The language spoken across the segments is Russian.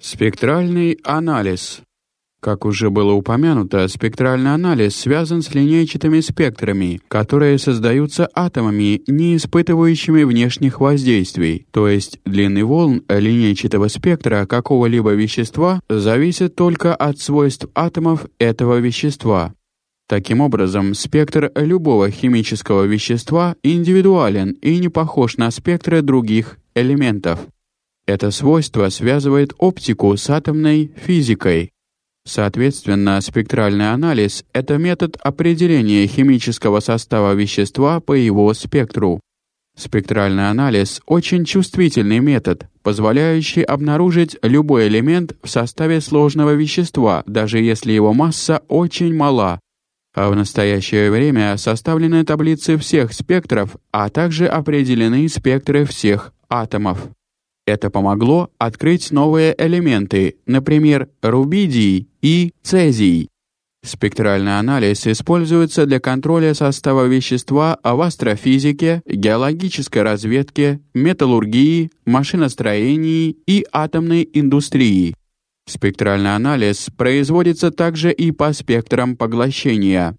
Спектральный анализ. Как уже было упомянуто, спектральный анализ связан с линейчатыми спектрами, которые создаются атомами, не испытывающими внешних воздействий. То есть длины волн линейчатого спектра какого-либо вещества зависит только от свойств атомов этого вещества. Таким образом, спектр любого химического вещества индивидуален и не похож на спектры других элементов. Это свойство связывает оптику с атомной физикой. Соответственно, спектральный анализ — это метод определения химического состава вещества по его спектру. Спектральный анализ — очень чувствительный метод, позволяющий обнаружить любой элемент в составе сложного вещества, даже если его масса очень мала. А в настоящее время составлены таблицы всех спектров, а также определены спектры всех атомов. Это помогло открыть новые элементы, например, рубидий и цезий. Спектральный анализ используется для контроля состава вещества в астрофизике, геологической разведке, металлургии, машиностроении и атомной индустрии. Спектральный анализ производится также и по спектрам поглощения.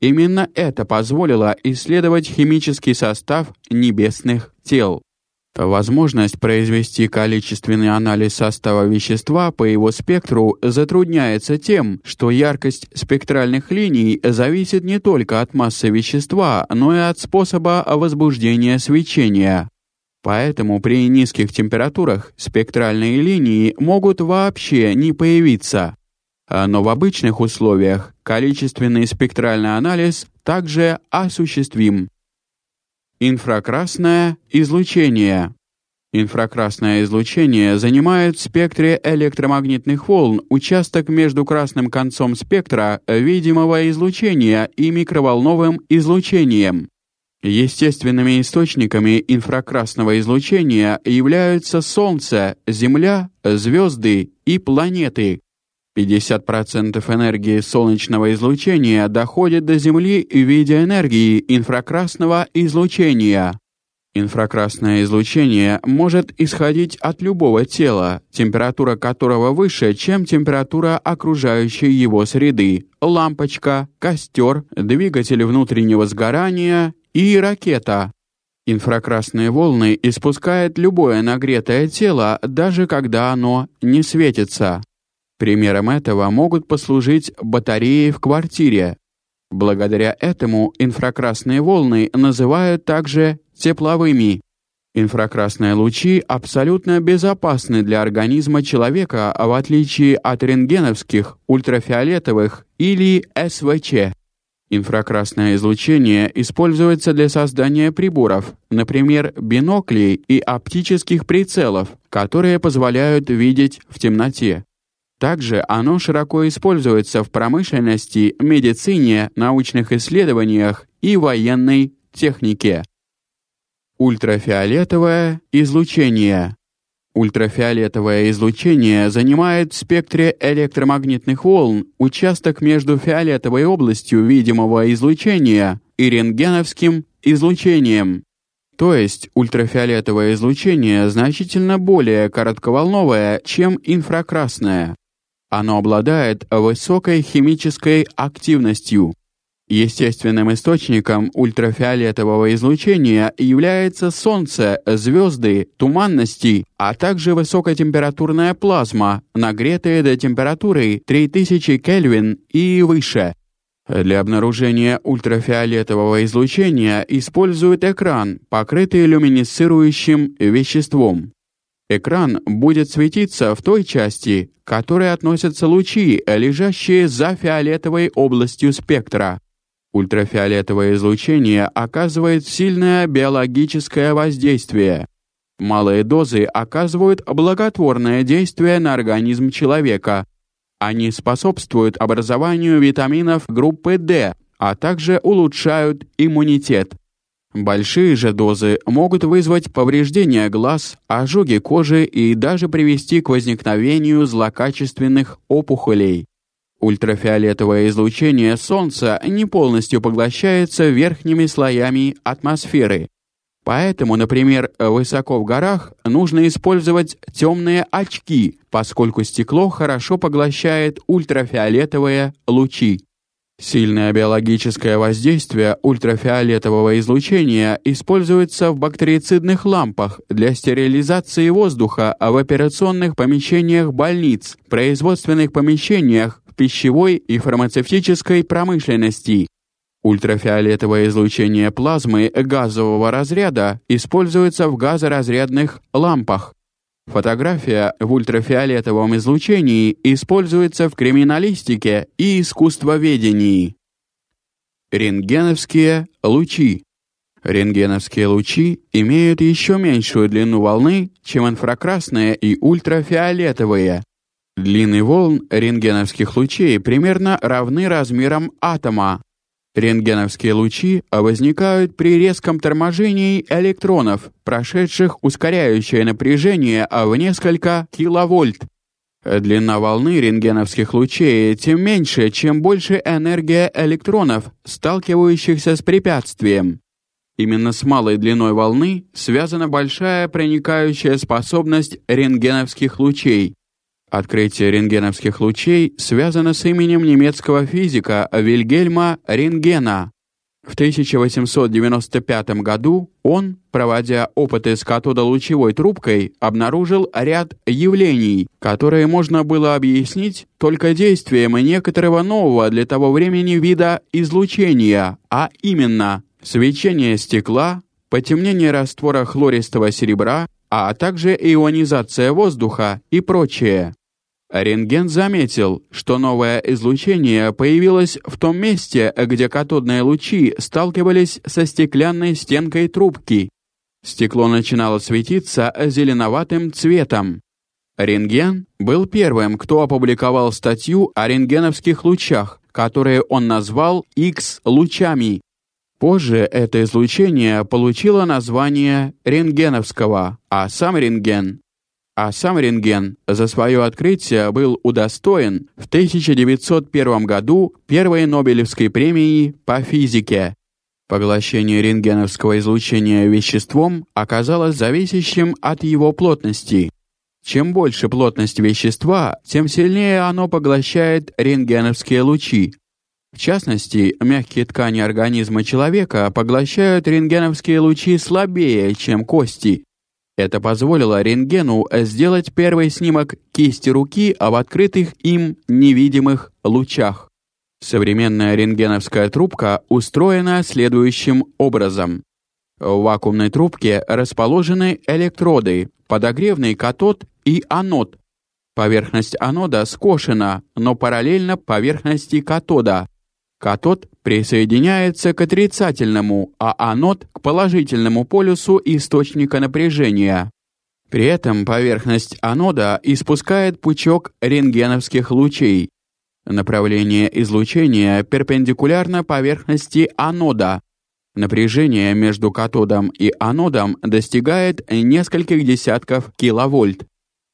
Именно это позволило исследовать химический состав небесных тел. Возможность произвести количественный анализ состава вещества по его спектру затрудняется тем, что яркость спектральных линий зависит не только от массы вещества, но и от способа возбуждения свечения. Поэтому при низких температурах спектральные линии могут вообще не появиться. Но в обычных условиях количественный спектральный анализ также осуществим. Инфракрасное излучение. Инфракрасное излучение занимает в спектре электромагнитных волн участок между красным концом спектра видимого излучения и микроволновым излучением. Естественными источниками инфракрасного излучения являются Солнце, Земля, звезды и планеты. 50% энергии солнечного излучения доходит до Земли в виде энергии инфракрасного излучения. Инфракрасное излучение может исходить от любого тела, температура которого выше, чем температура окружающей его среды. Лампочка, костер, двигатель внутреннего сгорания и ракета. Инфракрасные волны испускает любое нагретое тело, даже когда оно не светится. Примером этого могут послужить батареи в квартире. Благодаря этому инфракрасные волны называют также тепловыми. Инфракрасные лучи абсолютно безопасны для организма человека, в отличие от рентгеновских, ультрафиолетовых или СВЧ. Инфракрасное излучение используется для создания приборов, например, биноклей и оптических прицелов, которые позволяют видеть в темноте. Также оно широко используется в промышленности, медицине, научных исследованиях и военной технике. Ультрафиолетовое излучение. Ультрафиолетовое излучение занимает в спектре электромагнитных волн участок между фиолетовой областью видимого излучения и рентгеновским излучением. То есть ультрафиолетовое излучение значительно более коротковолновое, чем инфракрасное. Оно обладает высокой химической активностью. Естественным источником ультрафиолетового излучения является Солнце, звезды, туманности, а также высокотемпературная плазма, нагретая до температуры 3000 Кельвин и выше. Для обнаружения ультрафиолетового излучения используют экран, покрытый люминесцирующим веществом. Экран будет светиться в той части, к которой относятся лучи, лежащие за фиолетовой областью спектра. Ультрафиолетовое излучение оказывает сильное биологическое воздействие. Малые дозы оказывают благотворное действие на организм человека. Они способствуют образованию витаминов группы D, а также улучшают иммунитет. Большие же дозы могут вызвать повреждения глаз, ожоги кожи и даже привести к возникновению злокачественных опухолей. Ультрафиолетовое излучение Солнца не полностью поглощается верхними слоями атмосферы. Поэтому, например, высоко в горах нужно использовать темные очки, поскольку стекло хорошо поглощает ультрафиолетовые лучи. Сильное биологическое воздействие ультрафиолетового излучения используется в бактерицидных лампах для стерилизации воздуха в операционных помещениях больниц, производственных помещениях, в пищевой и фармацевтической промышленности. Ультрафиолетовое излучение плазмы газового разряда используется в газоразрядных лампах. Фотография в ультрафиолетовом излучении используется в криминалистике и искусствоведении. Рентгеновские лучи. Рентгеновские лучи имеют еще меньшую длину волны, чем инфракрасные и ультрафиолетовые. Длины волн рентгеновских лучей примерно равны размерам атома, Рентгеновские лучи возникают при резком торможении электронов, прошедших ускоряющее напряжение в несколько киловольт. Длина волны рентгеновских лучей тем меньше, чем больше энергия электронов, сталкивающихся с препятствием. Именно с малой длиной волны связана большая проникающая способность рентгеновских лучей. Открытие рентгеновских лучей связано с именем немецкого физика Вильгельма Рентгена. В 1895 году он, проводя опыты с катодолучевой трубкой, обнаружил ряд явлений, которые можно было объяснить только действием некоторого нового для того времени вида излучения, а именно свечение стекла, потемнение раствора хлористого серебра а также ионизация воздуха и прочее. Рентген заметил, что новое излучение появилось в том месте, где катодные лучи сталкивались со стеклянной стенкой трубки. Стекло начинало светиться зеленоватым цветом. Рентген был первым, кто опубликовал статью о рентгеновских лучах, которые он назвал X-лучами. Позже это излучение получило название рентгеновского, а сам рентген а сам рентген за свое открытие был удостоен в 1901 году первой Нобелевской премии по физике. Поглощение рентгеновского излучения веществом оказалось зависящим от его плотности. Чем больше плотность вещества, тем сильнее оно поглощает рентгеновские лучи, в частности, мягкие ткани организма человека поглощают рентгеновские лучи слабее, чем кости. Это позволило рентгену сделать первый снимок кисти руки об открытых им невидимых лучах. Современная рентгеновская трубка устроена следующим образом. В вакуумной трубке расположены электроды, подогревный катод и анод. Поверхность анода скошена, но параллельно поверхности катода. Катод присоединяется к отрицательному, а анод к положительному полюсу источника напряжения. При этом поверхность анода испускает пучок рентгеновских лучей. Направление излучения перпендикулярно поверхности анода. Напряжение между катодом и анодом достигает нескольких десятков киловольт.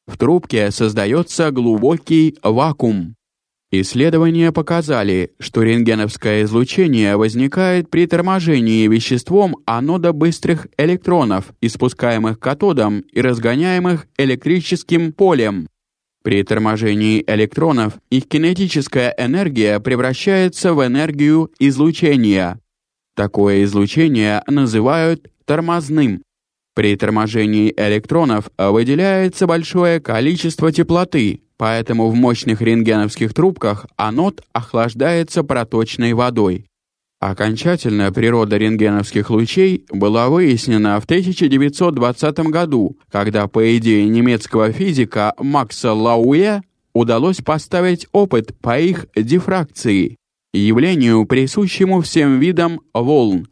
В трубке создается глубокий вакуум. Исследования показали, что рентгеновское излучение возникает при торможении веществом анода быстрых электронов, испускаемых катодом и разгоняемых электрическим полем. При торможении электронов их кинетическая энергия превращается в энергию излучения. Такое излучение называют тормозным. При торможении электронов выделяется большое количество теплоты, поэтому в мощных рентгеновских трубках анод охлаждается проточной водой. Окончательная природа рентгеновских лучей была выяснена в 1920 году, когда по идее немецкого физика Макса Лауэ удалось поставить опыт по их дифракции, явлению, присущему всем видам волн,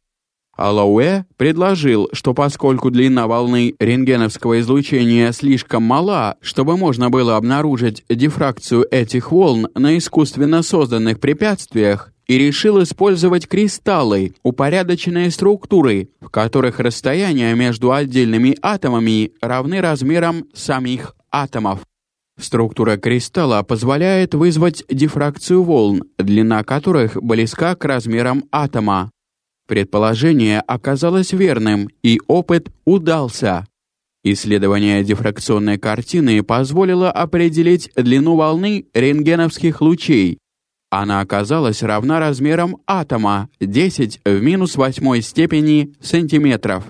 Алауэ предложил, что поскольку длина волны рентгеновского излучения слишком мала, чтобы можно было обнаружить дифракцию этих волн на искусственно созданных препятствиях, и решил использовать кристаллы, упорядоченные структуры, в которых расстояния между отдельными атомами равны размерам самих атомов. Структура кристалла позволяет вызвать дифракцию волн, длина которых близка к размерам атома. Предположение оказалось верным, и опыт удался. Исследование дифракционной картины позволило определить длину волны рентгеновских лучей. Она оказалась равна размерам атома 10 в минус восьмой степени сантиметров.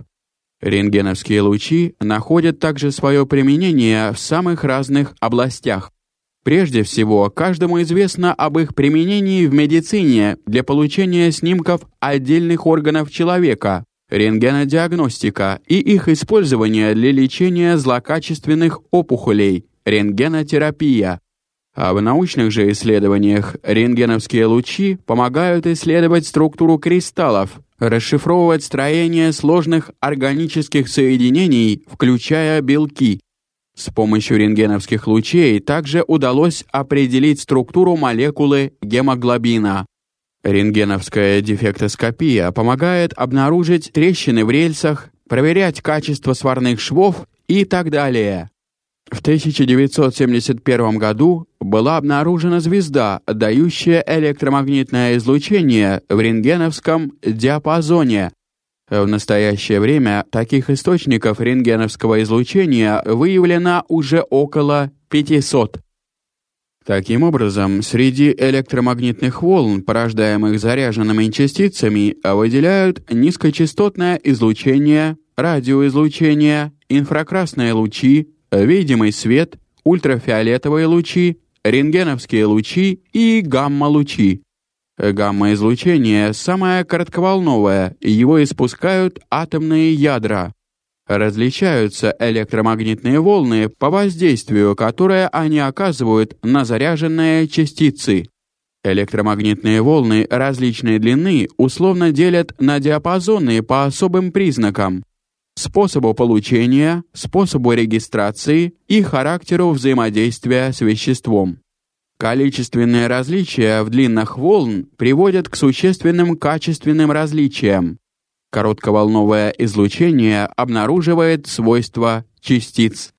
Рентгеновские лучи находят также свое применение в самых разных областях. Прежде всего, каждому известно об их применении в медицине для получения снимков отдельных органов человека, рентгенодиагностика и их использование для лечения злокачественных опухолей, рентгенотерапия. А в научных же исследованиях рентгеновские лучи помогают исследовать структуру кристаллов, расшифровывать строение сложных органических соединений, включая белки. С помощью рентгеновских лучей также удалось определить структуру молекулы гемоглобина. Рентгеновская дефектоскопия помогает обнаружить трещины в рельсах, проверять качество сварных швов и так далее. В 1971 году была обнаружена звезда, дающая электромагнитное излучение в рентгеновском диапазоне. В настоящее время таких источников рентгеновского излучения выявлено уже около 500. Таким образом, среди электромагнитных волн, порождаемых заряженными частицами, выделяют низкочастотное излучение, радиоизлучение, инфракрасные лучи, видимый свет, ультрафиолетовые лучи, рентгеновские лучи и гамма-лучи. Гамма-излучение самое коротковолновое, его испускают атомные ядра. Различаются электромагнитные волны по воздействию, которое они оказывают на заряженные частицы. Электромагнитные волны различной длины условно делят на диапазоны по особым признакам: способу получения, способу регистрации и характеру взаимодействия с веществом. Количественные различия в длинах волн приводят к существенным качественным различиям. Коротковолновое излучение обнаруживает свойства частиц.